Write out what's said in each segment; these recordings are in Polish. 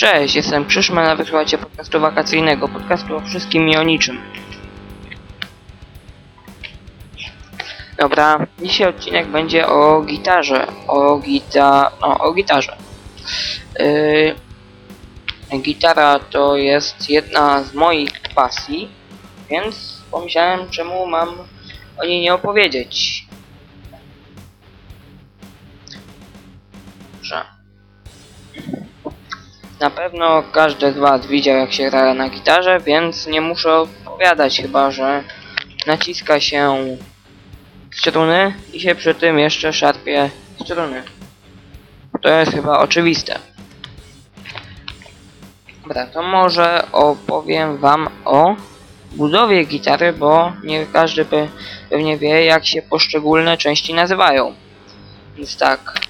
Cześć, jestem Krzyszman, a wysłuchacie podcastu wakacyjnego, podcastu o wszystkim i o niczym. Dobra, dzisiaj odcinek będzie o gitarze, o gita... No, o gitarze. Yy, gitara to jest jedna z moich pasji, więc pomyślałem, czemu mam o niej nie opowiedzieć. Na pewno każdy z was widział jak się gra na gitarze, więc nie muszę opowiadać chyba, że naciska się struny i się przy tym jeszcze szarpie struny. To jest chyba oczywiste. Dobra, to może opowiem wam o budowie gitary, bo nie każdy pe pewnie wie jak się poszczególne części nazywają. Więc tak,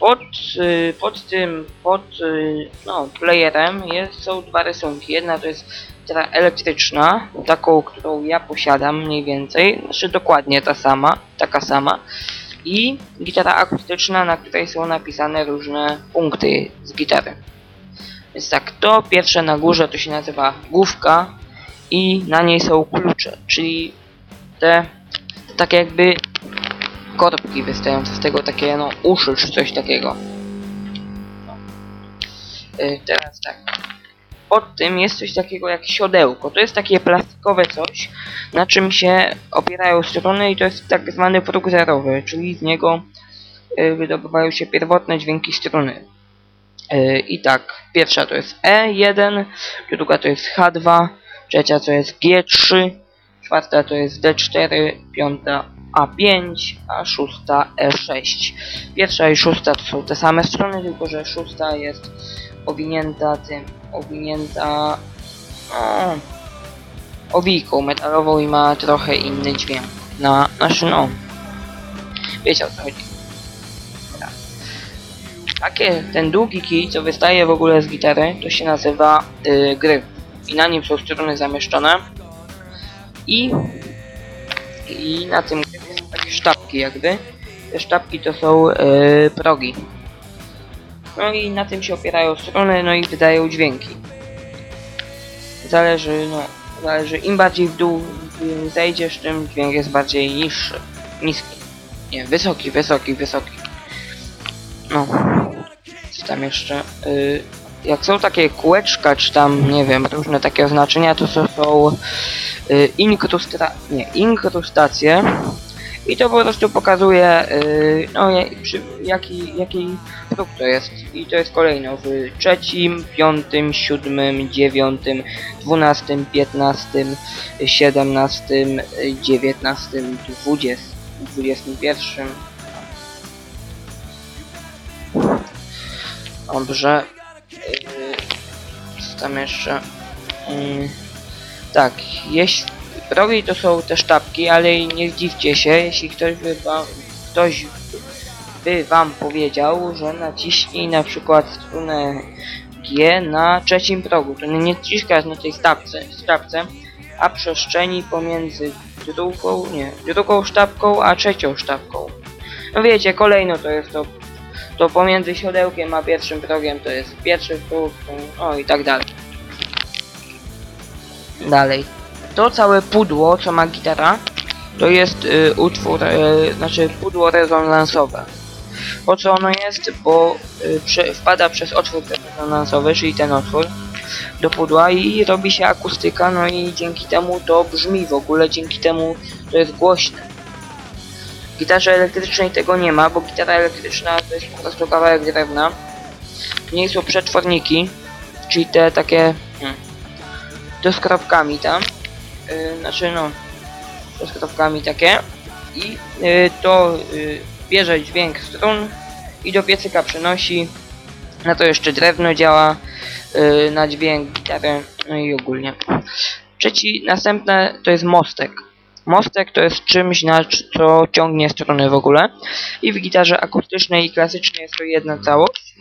pod, y, pod tym, pod y, no, playerem jest, są dwa rysunki. Jedna to jest gitara elektryczna, taką, którą ja posiadam mniej więcej, znaczy dokładnie ta sama, taka sama. I gitara akustyczna, na której są napisane różne punkty z gitary. Więc tak, to pierwsze na górze to się nazywa główka i na niej są klucze, czyli te tak jakby korbki wystające z tego takie no uszy czy coś takiego. No. Y, teraz tak. Pod tym jest coś takiego jak siodełko. To jest takie plastikowe coś, na czym się opierają struny i to jest tak zwany próg zerowy, czyli z niego y, wydobywają się pierwotne dźwięki struny. Y, I tak, pierwsza to jest E1, druga to jest H2, trzecia to jest G3, czwarta to jest D4, piąta A5, a szósta E6. Pierwsza i szósta to są te same strony, tylko że szósta jest owinięta tym, owinięta no, owijką metalową i ma trochę inny dźwięk. Na, znaczy no, wiecie o co chodzi. Takie, ten długi kij, co wystaje w ogóle z gitary, to się nazywa y, gryf. I na nim są struny zamieszczone. I i na tym są takie sztabki jakby. Te sztabki to są yy, progi. No i na tym się opierają struny, no i wydają dźwięki. Zależy, no, zależy im bardziej w dół zejdziesz, tym dźwięk jest bardziej niższy, niski. Nie, wysoki, wysoki, wysoki. No. Co tam jeszcze? Yy, jak są takie kółeczka, czy tam, nie wiem, różne takie oznaczenia, to są, są y, nie, inkrustacje i to po prostu pokazuje y, no, jaki, jaki produkt to jest i to jest kolejno w trzecim, piątym, siódmym, dziewiątym, dwunastym, piętnastym, siedemnastym, dziewiętnastym, dwudziestym, dwudziestym pierwszym. Dobrze. Tam jeszcze? Yy, tak, jeśli progi to są te sztabki, ale nie zdziwcie się, jeśli ktoś by wam, ktoś by wam powiedział, że naciśnij na przykład strunę G na trzecim progu. To nie naciskasz na tej stawce, stawce, a przestrzeni pomiędzy drugą, nie, drugą sztabką a trzecią sztabką. No wiecie, kolejno to jest to, to pomiędzy siodełkiem a pierwszym progiem to jest pierwszy próg, no i tak dalej. Dalej. To całe pudło, co ma gitara, to jest y, utwór, y, znaczy pudło rezonansowe. Po co ono jest? Bo y, wpada przez otwór rezonansowy, czyli ten otwór, do pudła i robi się akustyka, no i dzięki temu to brzmi w ogóle, dzięki temu to jest głośne. Gitarze elektrycznej tego nie ma, bo gitara elektryczna to jest po prostu kawałek drewna. W niej są przetworniki, czyli te takie... Hmm, to z tam. Yy, znaczy no, to z kropkami takie. I yy, to yy, bierze dźwięk strun i do piecyka przenosi. Na to jeszcze drewno działa yy, na dźwięk gitary, no i ogólnie. Trzeci, następne to jest mostek. Mostek to jest czymś, na co ciągnie struny w ogóle. I w gitarze akustycznej i klasycznej jest to jedna całość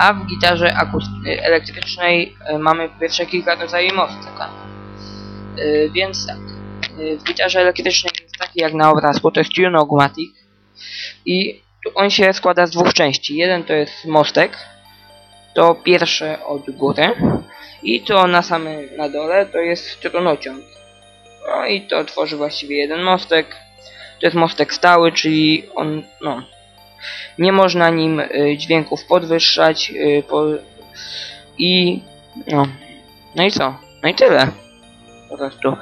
a w gitarze elektrycznej y, mamy pierwsze kilka rodzajów mostka. Y, więc tak, y, w gitarze elektrycznej jest taki jak na obrazku, to jest Tunogmatic i on się składa z dwóch części. Jeden to jest mostek, to pierwsze od góry i to na samym na dole to jest trunociąg. No i to tworzy właściwie jeden mostek. To jest mostek stały, czyli on, no, nie można nim y, dźwięków podwyższać y, po, i no, no i co? No i tyle. Po prostu.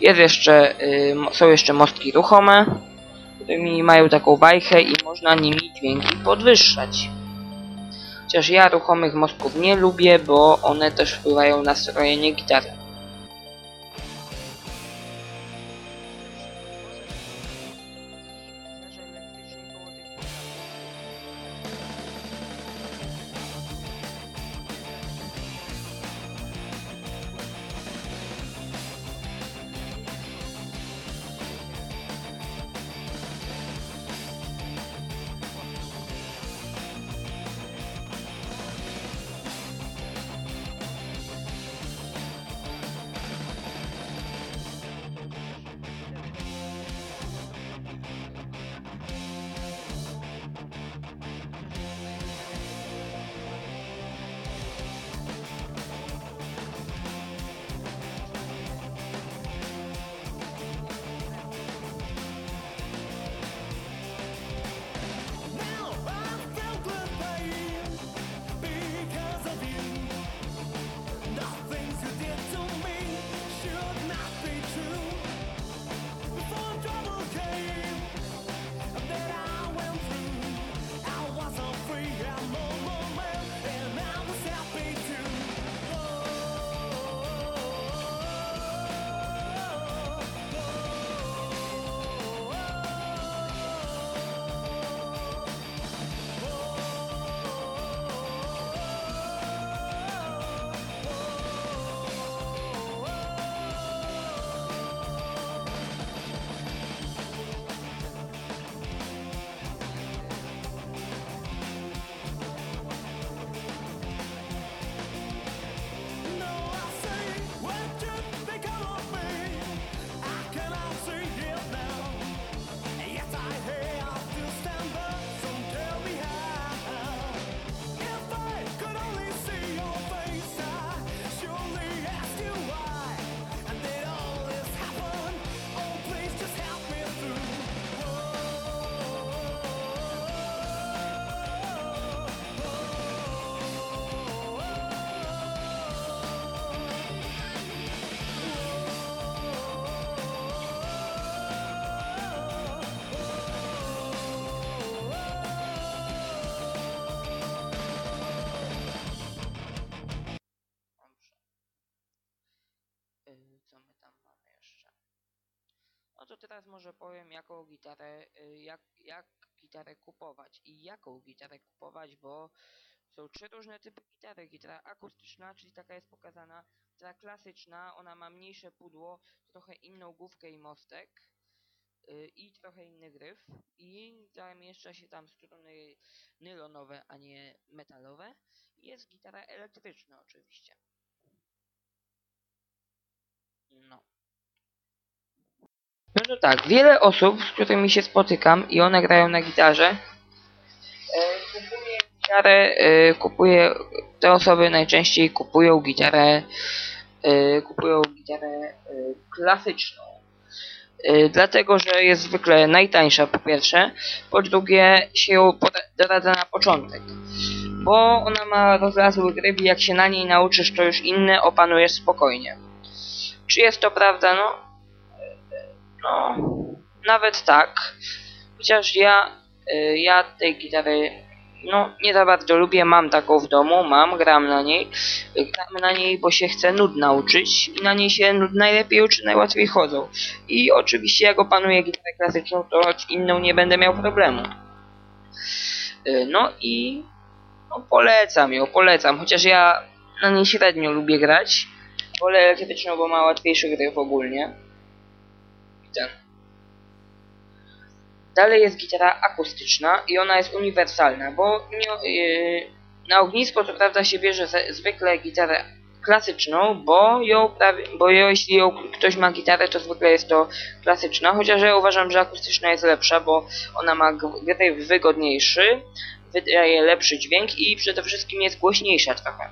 Jest jeszcze, y, są jeszcze mostki ruchome, którymi mają taką wajchę i można nimi dźwięki podwyższać. Chociaż ja ruchomych mostków nie lubię, bo one też wpływają na strojenie gitary. To teraz może powiem jaką gitarę, y, jak, jak gitarę kupować i jaką gitarę kupować, bo są trzy różne typy gitary. Gitara akustyczna, czyli taka jest pokazana, gitara klasyczna, ona ma mniejsze pudło, trochę inną główkę i mostek y, i trochę inny gryf i zamieszcza się tam struny nylonowe, a nie metalowe. Jest gitara elektryczna oczywiście. No. No to tak, wiele osób, z którymi się spotykam i one grają na gitarze, e, kupuje gitarę, e, kupuje, te osoby najczęściej kupują gitarę, e, kupują gitarę klasyczną. Dlatego, że jest zwykle najtańsza po pierwsze, po drugie się ją doradza na początek. Bo ona ma rozlazły gryb i jak się na niej nauczysz, to już inne opanujesz spokojnie. Czy jest to prawda? No, no, nawet tak. Chociaż ja, y, ja tej gitary, no, nie za bardzo lubię. Mam taką w domu, mam, gram na niej. Gram na niej, bo się chcę nud nauczyć i na niej się nud najlepiej uczy, najłatwiej chodzą. I oczywiście jak opanuję gitarę klasyczną, to z inną nie będę miał problemu. Y, No i no, polecam ją, polecam. Chociaż ja na niej średnio lubię grać. Wolę elektryczną, bo ma łatwiejsze gry ogólnie. Ten. Dalej jest gitara akustyczna i ona jest uniwersalna, bo nie, yy, na ognisko co prawda się bierze ze, zwykle gitarę klasyczną, bo ją prawie, bo jeśli ją, ktoś ma gitarę, to zwykle jest to klasyczna, chociaż ja uważam, że akustyczna jest lepsza, bo ona ma g- gryf wygodniejszy, wydaje lepszy dźwięk i przede wszystkim jest głośniejsza trochę.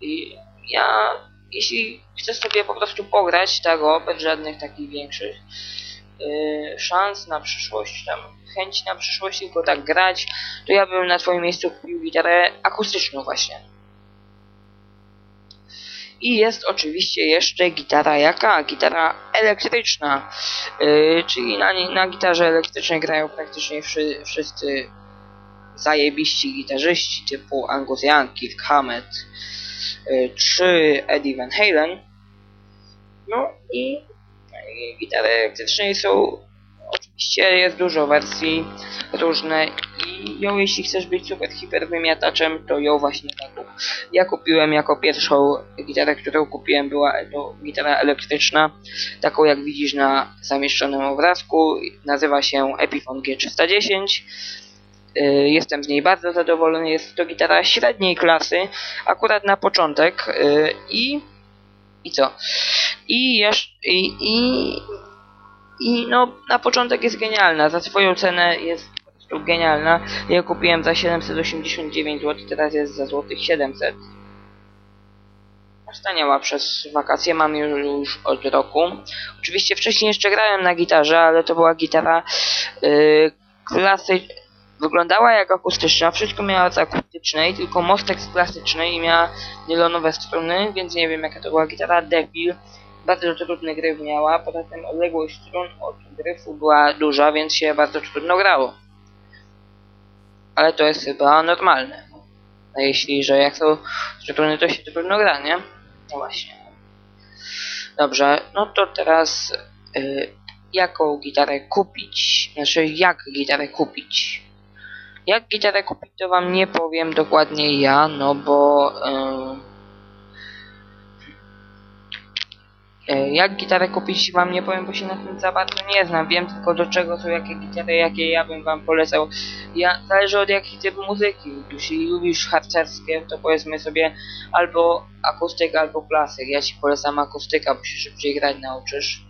I ja, jeśli chcesz sobie po prostu pograć tego, bez żadnych takich większych yy, szans na przyszłość, tam chęci na przyszłość, tylko tak grać, to ja bym na twoim miejscu kupił gitarę akustyczną właśnie. I jest oczywiście jeszcze gitara jaka? Gitara elektryczna. Yy, czyli na, na gitarze elektrycznej grają praktycznie wszy, wszyscy zajebiści gitarzyści typu Angus Young, Keith Hammett czy Eddie Van Halen. No i, i gitary elektrycznej są oczywiście jest dużo wersji różne i ją jeśli chcesz być super hiper wymiataczem to ją właśnie zakup. Ja kupiłem jako pierwszą gitarę, którą kupiłem była to gitara elektryczna, taką jak widzisz na zamieszczonym obrazku, nazywa się Epiphone G310. Y, Jestem z niej bardzo zadowolony, jest to gitara średniej klasy, akurat na początek y, i i co? I jeszcze i, i, i no na początek jest genialna, za swoją cenę jest po prostu genialna. Ja kupiłem za 789 zł, teraz jest za złotych 700. Staniała przez wakacje, mam ją już od roku. Oczywiście wcześniej jeszcze grałem na gitarze, ale to była gitara yy, klasy... Wyglądała jak akustyczna, wszystko miała z akustycznej, tylko mostek z klasycznej i miała nylonowe struny, więc nie wiem jaka to była gitara. Devil, bardzo trudne gry miała, poza tym odległość strun od gryfu była duża, więc się bardzo trudno grało. Ale to jest chyba normalne. A jeśli, że jak są struny, to się trudno gra, nie? No właśnie. Dobrze, no to teraz y, jaką gitarę kupić? Znaczy jak gitarę kupić? Jak gitarę kupić to wam nie powiem dokładnie ja, no bo y, y, jak gitarę kupić wam nie powiem, bo się na tym za bardzo nie znam. Wiem tylko do czego są jakie gitary, jakie ja bym wam polecał. Ja, zależy od jaki typ muzyki. Jeśli lubisz harcerskie, to powiedzmy sobie albo akustyk, albo klasyk. Ja ci polecam akustyka, bo się szybciej grać nauczysz.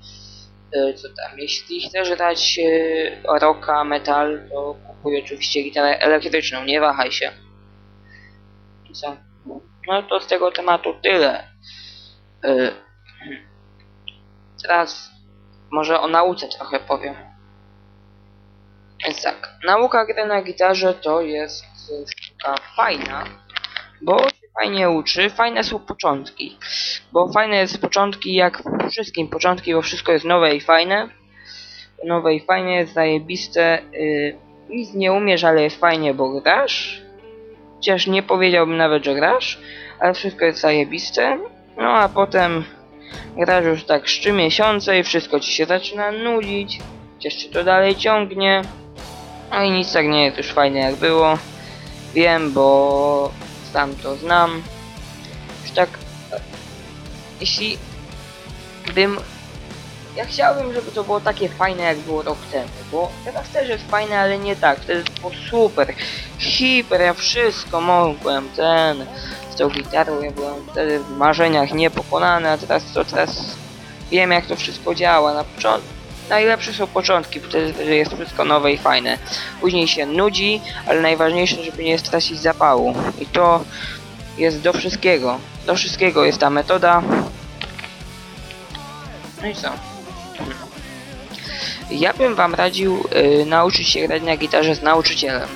Y, Co tam? Jeśli chcesz grać y, rocka, metal, to kupuj oczywiście gitarę elektryczną, nie wahaj się. Co? No to z tego tematu tyle. Y, Teraz może o nauce trochę powiem. Więc tak, nauka gry na gitarze to jest sztuka fajna, bo fajnie uczy, fajne są początki. Bo fajne jest początki jak wszystkim początki, bo wszystko jest nowe i fajne. Nowe i fajne jest zajebiste. Yy, nic nie umiesz, ale jest fajnie, bo grasz. Chociaż nie powiedziałbym nawet, że grasz, ale wszystko jest zajebiste. No a potem grasz już tak z 3 miesiące i wszystko ci się zaczyna nudzić. Chociaż czy to dalej ciągnie. No i nic tak nie jest już fajne jak było. Wiem, bo sam to znam. Już tak, jeśli bym... Ja chciałbym, żeby to było takie fajne jak było rok temu, bo teraz też jest fajne, ale nie tak. Wtedy było super, hiper, ja wszystko mogłem, ten... Z tą gitarą ja byłem wtedy w marzeniach niepokonany, a teraz to teraz wiem jak to wszystko działa. Na początku najlepsze są początki, wtedy jest wszystko nowe i fajne. Później się nudzi, ale najważniejsze, żeby nie stracić zapału. I to jest do wszystkiego. Do wszystkiego jest ta metoda. No i co? Ja bym wam radził y, nauczyć się grać na gitarze z nauczycielem.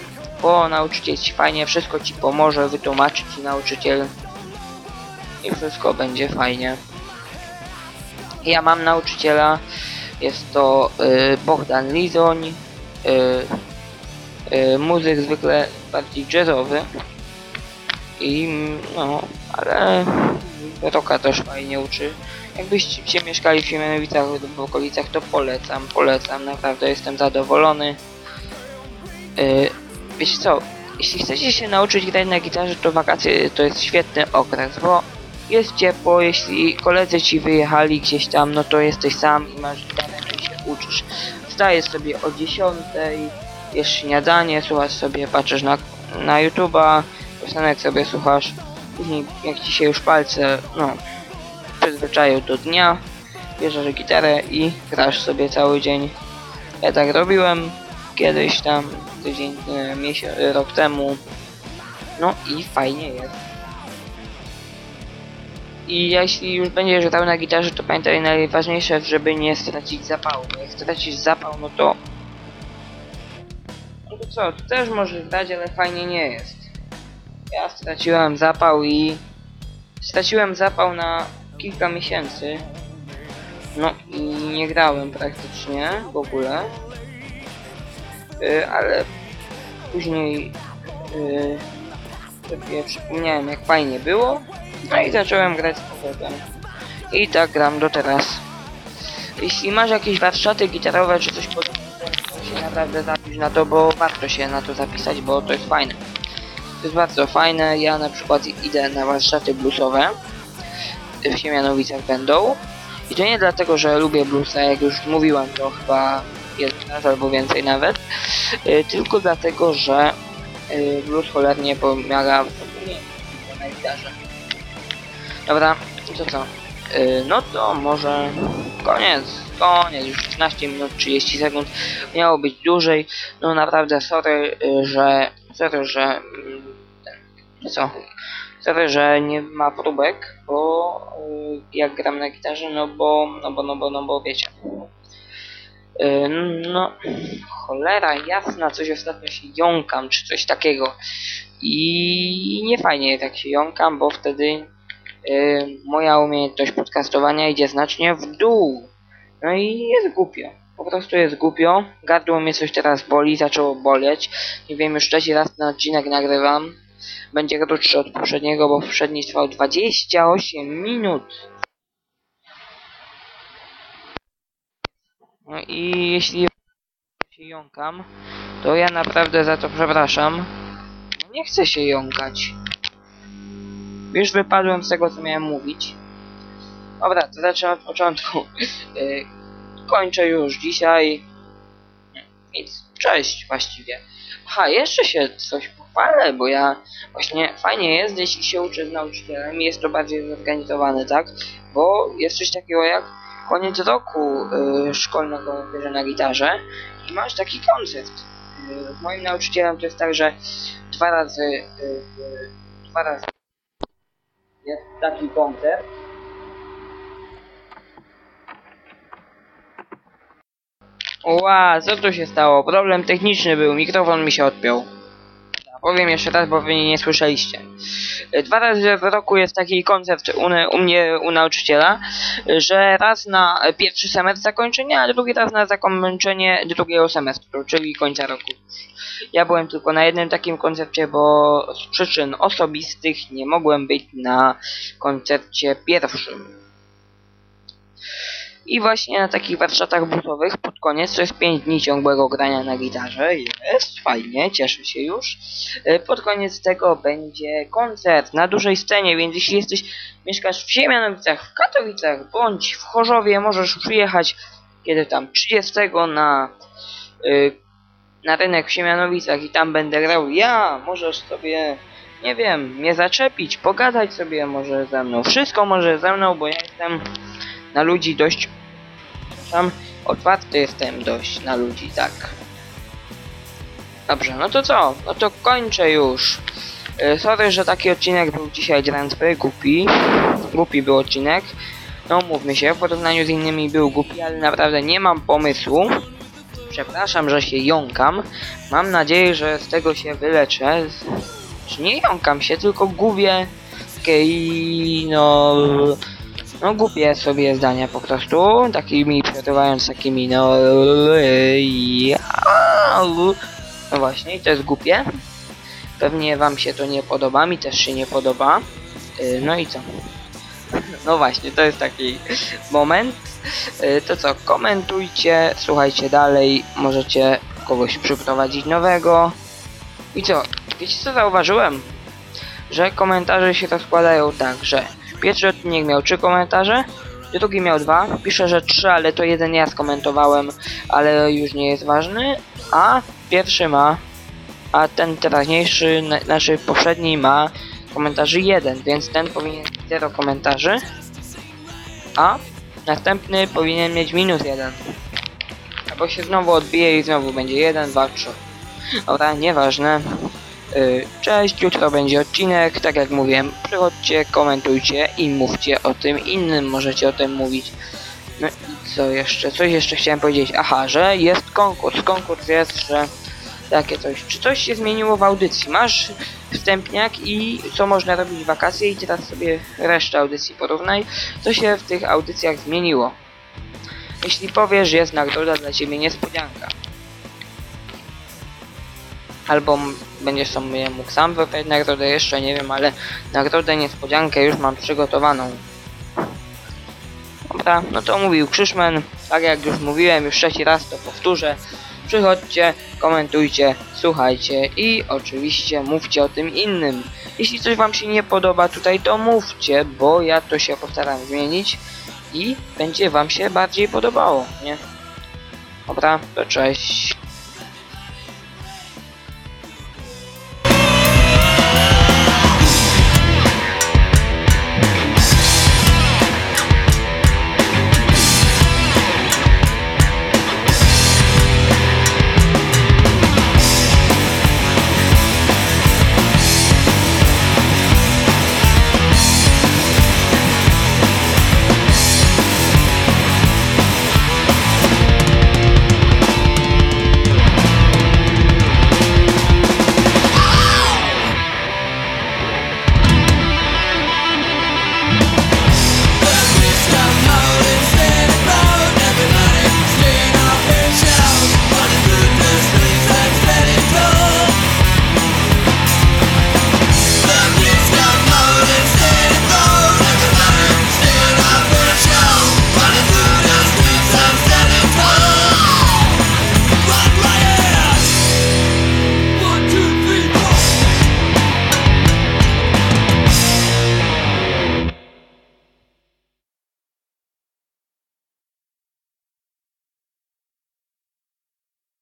Bo nauczyciel ci fajnie wszystko ci pomoże, wytłumaczy ci nauczyciel. I wszystko będzie fajnie. Ja mam nauczyciela, jest to y, Bogdan Lizoń, y, y, muzyk zwykle bardziej jazzowy. I mm, no, ale rocka też fajnie uczy. Jakbyście mieszkali w Siemianowicach lub w okolicach, to polecam, polecam, naprawdę jestem zadowolony. Yy, wiecie co, jeśli chcecie się nauczyć grać na gitarze, to wakacje to jest świetny okres, bo jest ciepło, jeśli koledzy ci wyjechali gdzieś tam, no to jesteś sam i masz uczysz. Wstajesz sobie o 10, jesz śniadanie, słuchasz sobie, patrzysz na, na YouTube'a, piosenek sobie słuchasz, później jak ci się już palce, no, przyzwyczają do dnia, bierzesz gitarę i grasz sobie cały dzień. Ja tak robiłem kiedyś tam, tydzień, e, miesiąc, rok temu. No i fajnie jest. I jeśli już będziesz grał na gitarze, to pamiętaj najważniejsze, żeby nie stracić zapału. Jak stracisz zapał, no to... No to co, tu też możesz grać, ale fajnie nie jest. Ja straciłem zapał i... Straciłem zapał na kilka miesięcy. No i nie grałem praktycznie w ogóle. Y, ale później y, sobie przypomniałem jak fajnie było. No i zacząłem grać z powrotem. I tak gram do teraz. Jeśli masz jakieś warsztaty gitarowe czy coś podobnego, to się naprawdę zapisz na to, bo warto się na to zapisać, bo to jest fajne. To jest bardzo fajne. Ja na przykład idę na warsztaty bluesowe. W Siemianowicach będą. I to nie dlatego, że lubię bluesa, jak już mówiłem to chyba jeden raz albo więcej nawet. y, Tylko dlatego, że y, blues cholernie pomaga w zapomnieniu na gitarze. Dobra, to co? Y, No to może koniec, koniec, już 15 minut 30 sekund, miało być dłużej, no naprawdę sorry, y, że, sorry, że, mm, co, sorry, że nie ma próbek, bo y, jak gram na gitarze, no bo, no bo, no bo, no bo wiecie. Y, No, cholera jasna, coś ostatnio się jąkam, czy coś takiego. I nie fajnie jak się jąkam, bo wtedy moja umiejętność podcastowania idzie znacznie w dół. No i jest głupio. Po prostu jest głupio. Gardło mnie coś teraz boli, zaczęło boleć. Nie wiem, już trzeci raz ten odcinek nagrywam. Będzie krótszy od poprzedniego, bo poprzedni trwał 28 minut. No i jeśli się jąkam, to ja naprawdę za to przepraszam. Nie chcę się jąkać. Już wypadłem z tego, co miałem mówić. Dobra, to zacznę od początku. Yy, kończę już dzisiaj. Nic, cześć właściwie. Aha, jeszcze się coś pochwalę, bo ja właśnie fajnie jest, jeśli się uczę z nauczycielem jest to bardziej zorganizowane, tak? Bo jest coś takiego jak koniec roku y, szkolnego bierze na gitarze i masz taki koncert. Y, z moim nauczycielem to jest tak, że dwa razy y, y, dwa razy jest taki koncert. Ła, co tu się stało? Problem techniczny był, mikrofon mi się odpiął. Powiem jeszcze raz, bo wy nie słyszeliście. Y, Dwa razy w roku jest taki koncert u, u mnie, u nauczyciela, że raz na pierwszy semestr zakończenia, a drugi raz na zakończenie drugiego semestru, czyli końca roku. Ja byłem tylko na jednym takim koncercie, bo z przyczyn osobistych nie mogłem być na koncercie pierwszym. I właśnie na takich warsztatach bluesowych pod koniec, to jest 5 dni ciągłego grania na gitarze, jest fajnie, cieszę się już. Y, Pod koniec tego będzie koncert na dużej scenie, więc jeśli jesteś, mieszkasz w Siemianowicach, w Katowicach bądź w Chorzowie, możesz przyjechać kiedy tam 30 na, y, na rynek w Siemianowicach i tam będę grał ja, możesz sobie, nie wiem, mnie zaczepić, pogadać sobie może ze mną, wszystko może ze mną, bo ja jestem na ludzi dość, tam otwarty jestem dość na ludzi, tak. Dobrze, no to co? No to kończę już. E, Sorry, że taki odcinek był dzisiaj drętwy, głupi. Głupi był odcinek. No mówmy się, w porównaniu z innymi był głupi, ale naprawdę nie mam pomysłu. Przepraszam, że się jąkam. Mam nadzieję, że z tego się wyleczę. Czy nie jąkam się, tylko gubię i no... No głupie sobie zdania po prostu, takimi przerywając takimi no... No właśnie, to jest głupie. Pewnie wam się to nie podoba, mi też się nie podoba. Yy, No i co? No właśnie, to jest taki moment. Yy, To co, komentujcie, słuchajcie dalej, możecie kogoś przyprowadzić nowego. I co, wiecie co zauważyłem? Że komentarze się rozkładają tak, że pierwszy odcinek miał trzy komentarze, drugi miał dwa, piszę, że trzy, ale to jeden ja skomentowałem, ale już nie jest ważny, a pierwszy ma, a ten teraźniejszy, na- znaczy poprzedni ma komentarzy jeden, więc ten powinien mieć 0 komentarzy, a następny powinien mieć minus jeden. bo się znowu odbije i znowu będzie 1, 2, 3. Dobra, nieważne. Y, Cześć, jutro będzie odcinek, tak jak mówiłem, przychodźcie, komentujcie i mówcie o tym innym, możecie o tym mówić. No i co jeszcze? Coś jeszcze chciałem powiedzieć. Aha, że jest konkurs. Konkurs jest, że takie coś. Czy coś się zmieniło w audycji? Masz wstępniak i co można robić w wakacje i teraz sobie resztę audycji porównaj, co się w tych audycjach zmieniło. Jeśli powiesz, jest nagroda dla ciebie niespodzianka. Albo będziesz sobie mógł sam wybrać nagrodę, jeszcze nie wiem, ale nagrodę niespodziankę już mam przygotowaną. Dobra, no to mówił Krzyszman, tak jak już mówiłem, już trzeci raz to powtórzę. Przychodźcie, komentujcie, słuchajcie i oczywiście mówcie o tym innym. Jeśli coś wam się nie podoba tutaj, to mówcie, bo ja to się postaram zmienić i będzie wam się bardziej podobało, nie? Dobra, to cześć.